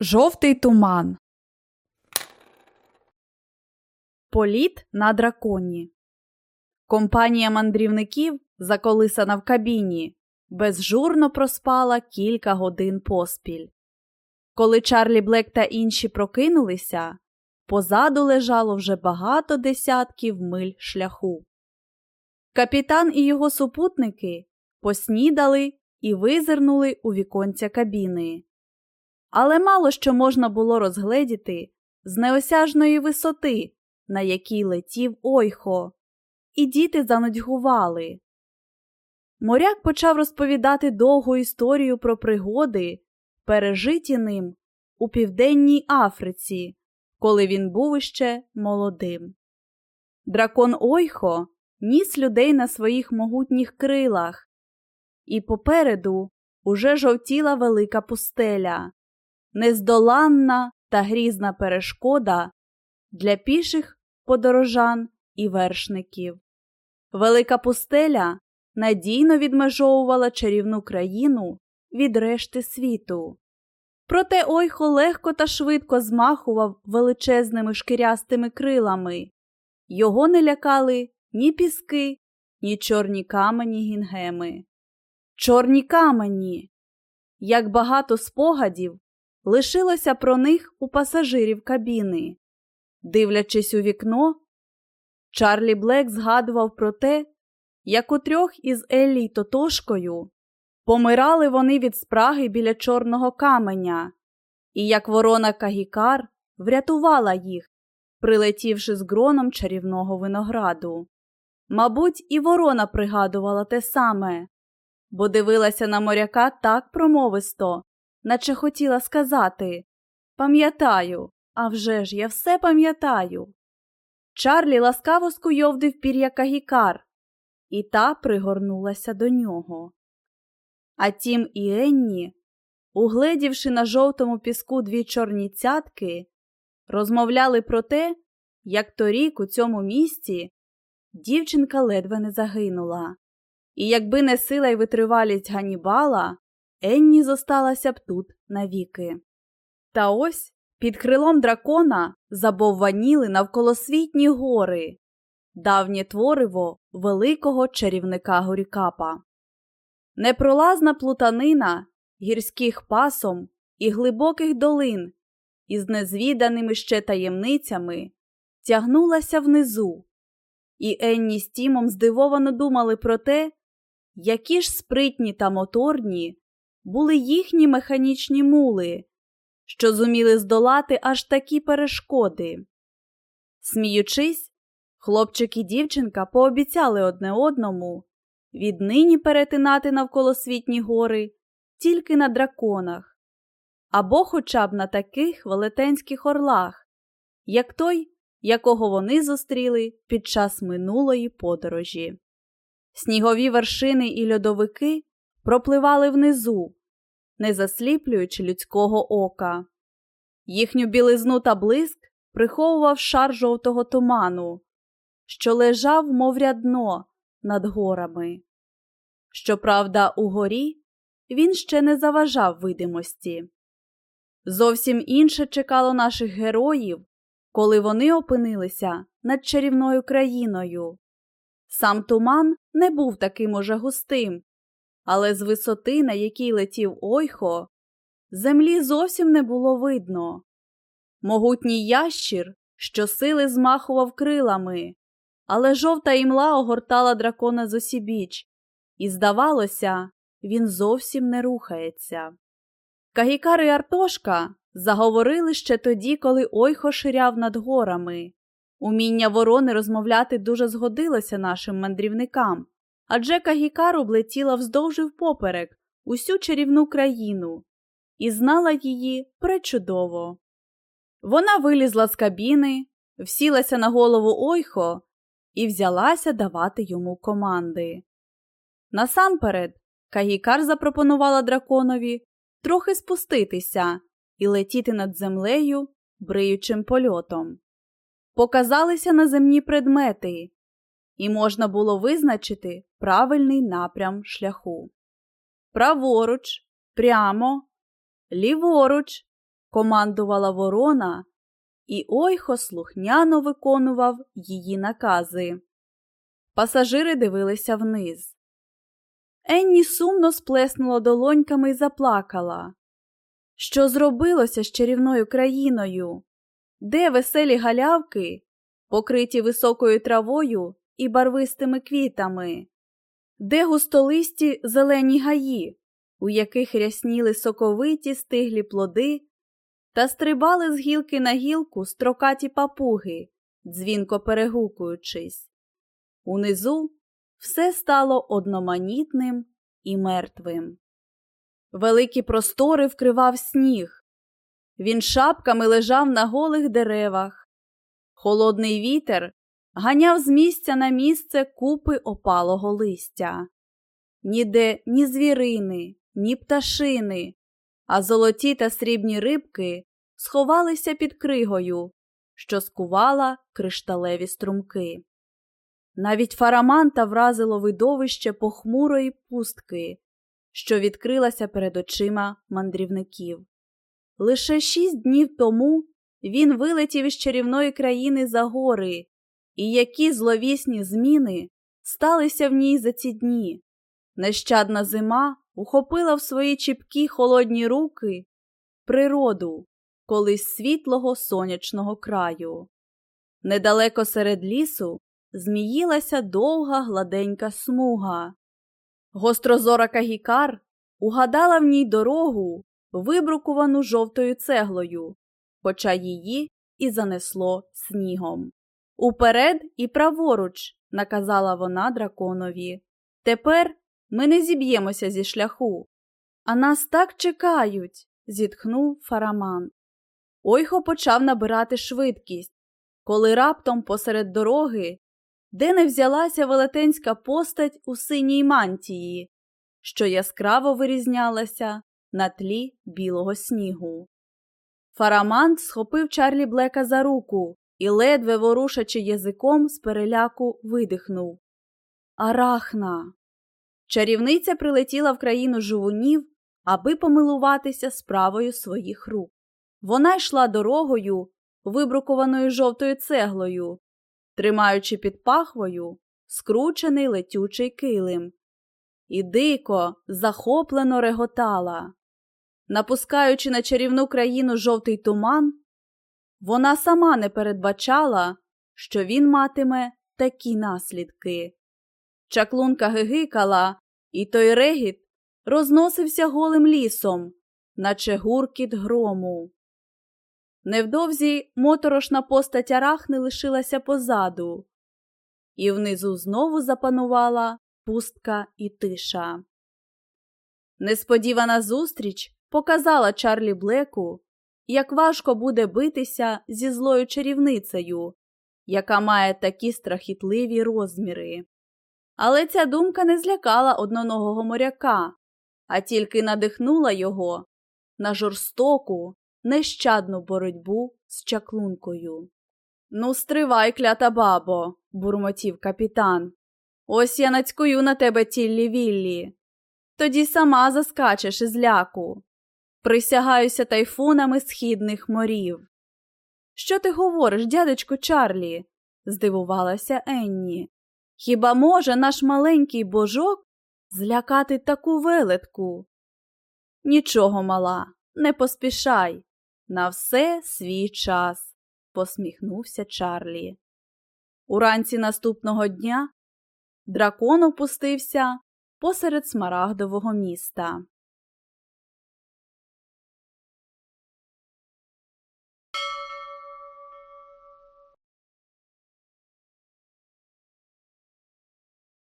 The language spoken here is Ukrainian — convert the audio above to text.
Жовтий туман. Політ на драконі. Компанія мандрівників, заколисана в кабіні, безжурно проспала кілька годин поспіль. Коли Чарлі Блек та інші прокинулися, позаду лежало вже багато десятків миль шляху. Капітан і його супутники поснідали і визирнули у віконця кабіни. Але мало що можна було розгледіти з неосяжної висоти, на якій летів ойхо, і діти занудьгували. Моряк почав розповідати довгу історію про пригоди, пережиті ним у Південній Африці, коли він був іще молодим. Дракон Ойхо ніс людей на своїх могутніх крилах, і попереду уже жовтіла велика пустеля, нездоланна та грізна перешкода для піших подорожан і вершників. Велика пустеля надійно відмежовувала чарівну країну від решти світу. Проте ойхо легко та швидко змахував величезними шкірястими крилами. Його не лякали ні піски, ні чорні камені гінгеми. Чорні камені. Як багато спогадів лишилося про них у пасажирів кабіни. Дивлячись у вікно, Чарлі Блек згадував про те, як у трьох із Еллі Тотошкою помирали вони від спраги біля чорного каменя, і як ворона Кагікар врятувала їх, прилетівши з гроном чарівного винограду. Мабуть, і ворона пригадувала те саме, бо дивилася на моряка так промовисто, наче хотіла сказати Пам'ятаю, а вже ж я все пам'ятаю. Чарлі ласкаво скуйовдив пір'я Кагікар, і та пригорнулася до нього. А тім і Енні, угледівши на жовтому піску дві чорні цятки, розмовляли про те, як торік у цьому місці дівчинка ледве не загинула, і якби не сила й витривалість Ганібала, Енні зосталася б тут навіки. Та ось під крилом дракона забовваніли навколосвітні гори, давнє твориво великого чарівника Горікапа. Непролазна плутанина гірських пасом і глибоких долин із незвіданими ще таємницями тягнулася внизу, і Енні з Тімом здивовано думали про те, які ж спритні та моторні були їхні механічні мули, що зуміли здолати аж такі перешкоди. Сміючись, хлопчик і дівчинка пообіцяли одне одному віднині перетинати навколосвітні гори тільки на драконах, або хоча б на таких велетенських орлах, як той, якого вони зустріли під час минулої подорожі. Снігові вершини і льодовики пропливали внизу, не засліплюючи людського ока. Їхню білизну та блиск приховував шар жовтого туману, що лежав, мов рядно, над горами. Щоправда, угорі він ще не заважав видимості. Зовсім інше чекало наших героїв, коли вони опинилися над чарівною країною. Сам туман не був таким уже густим, але з висоти, на якій летів ойхо, землі зовсім не було видно. Могутній ящір щосили змахував крилами, але жовта імла огортала дракона зосібіч, і, здавалося, він зовсім не рухається. Кагікар і Артошка заговорили ще тоді, коли ойхо ширяв над горами. Уміння ворони розмовляти дуже згодилося нашим мандрівникам, адже Кагікар облетіла вздовж і впоперек усю чарівну країну і знала її пречудово. Вона вилізла з кабіни, всілася на голову ойхо і взялася давати йому команди. Насамперед, Кагікар запропонувала драконові трохи спуститися і летіти над землею бриючим польотом. Показалися наземні предмети, і можна було визначити правильний напрям шляху. Праворуч, прямо, ліворуч, командувала ворона, і ойхо слухняно виконував її накази. Пасажири дивилися вниз. Енні сумно сплеснула долоньками і заплакала. Що зробилося з чарівною країною? Де веселі галявки, покриті високою травою і барвистими квітами? Де густолисті зелені гаї, у яких рясніли соковиті стиглі плоди, та стрибали з гілки на гілку строкаті папуги, дзвінко перегукуючись. Унизу все стало одноманітним і мертвим. Великі простори вкривав сніг. Він шапками лежав на голих деревах. Холодний вітер ганяв з місця на місце купи опалого листя. Ніде ні звірини, ні пташини, а золоті та срібні рибки сховалися під кригою, що скувала кришталеві струмки. Навіть фараманта вразило видовище похмурої пустки, що відкрилася перед очима мандрівників. Лише шість днів тому він вилетів із чарівної країни за гори, і які зловісні зміни сталися в ній за ці дні. Нещадна зима ухопила в свої чіпкі холодні руки природу колись світлого сонячного краю. Недалеко серед лісу зміїлася довга гладенька смуга. Гострозора Кагікар угадала в ній дорогу, вибрукувану жовтою цеглою, хоча її і занесло снігом. Уперед і праворуч, наказала вона драконові. Тепер ми не зіб'ємося зі шляху. А нас так чекають, зітхнув фараман. Ойхо почав набирати швидкість, коли раптом посеред дороги, де не взялася велетенська постать у синій мантії, що яскраво вирізнялася на тлі білого снігу. Фарамант схопив Чарлі Блека за руку і, ледве ворушачи язиком, з переляку видихнув Арахна. Чарівниця прилетіла в країну жувунів, аби помилуватися справою своїх рук. Вона йшла дорогою, вибрукованою жовтою цеглою, тримаючи під пахвою скручений летючий килим, і дико, захоплено реготала. Напускаючи на чарівну країну жовтий туман, вона сама не передбачала, що він матиме такі наслідки. Чаклунка гигикала, і той регіт розносився голим лісом, наче гуркіт грому. Невдовзі моторошна постать арахни лишилася позаду, і внизу знову запанувала пустка і тиша. Несподівана зустріч показала Чарлі Блеку, як важко буде битися зі злою чарівницею, яка має такі страхітливі розміри. Але ця думка не злякала одноногого моряка, а тільки надихнула його на жорстоку, нещадну боротьбу з чаклункою. Ну, стривай, клята бабо, бурмотів капітан. Ось я нацькую на тебе тіллі віллі. Тоді сама заскачеш із ляку. Присягаюся тайфунами східних морів. Що ти говориш, дядечко Чарлі? здивувалася Енні. Хіба може наш маленький божок злякати таку велетку? Нічого, мала, не поспішай. На все свій час, посміхнувся Чарлі. Уранці наступного дня дракон опустився посеред смарагдового міста.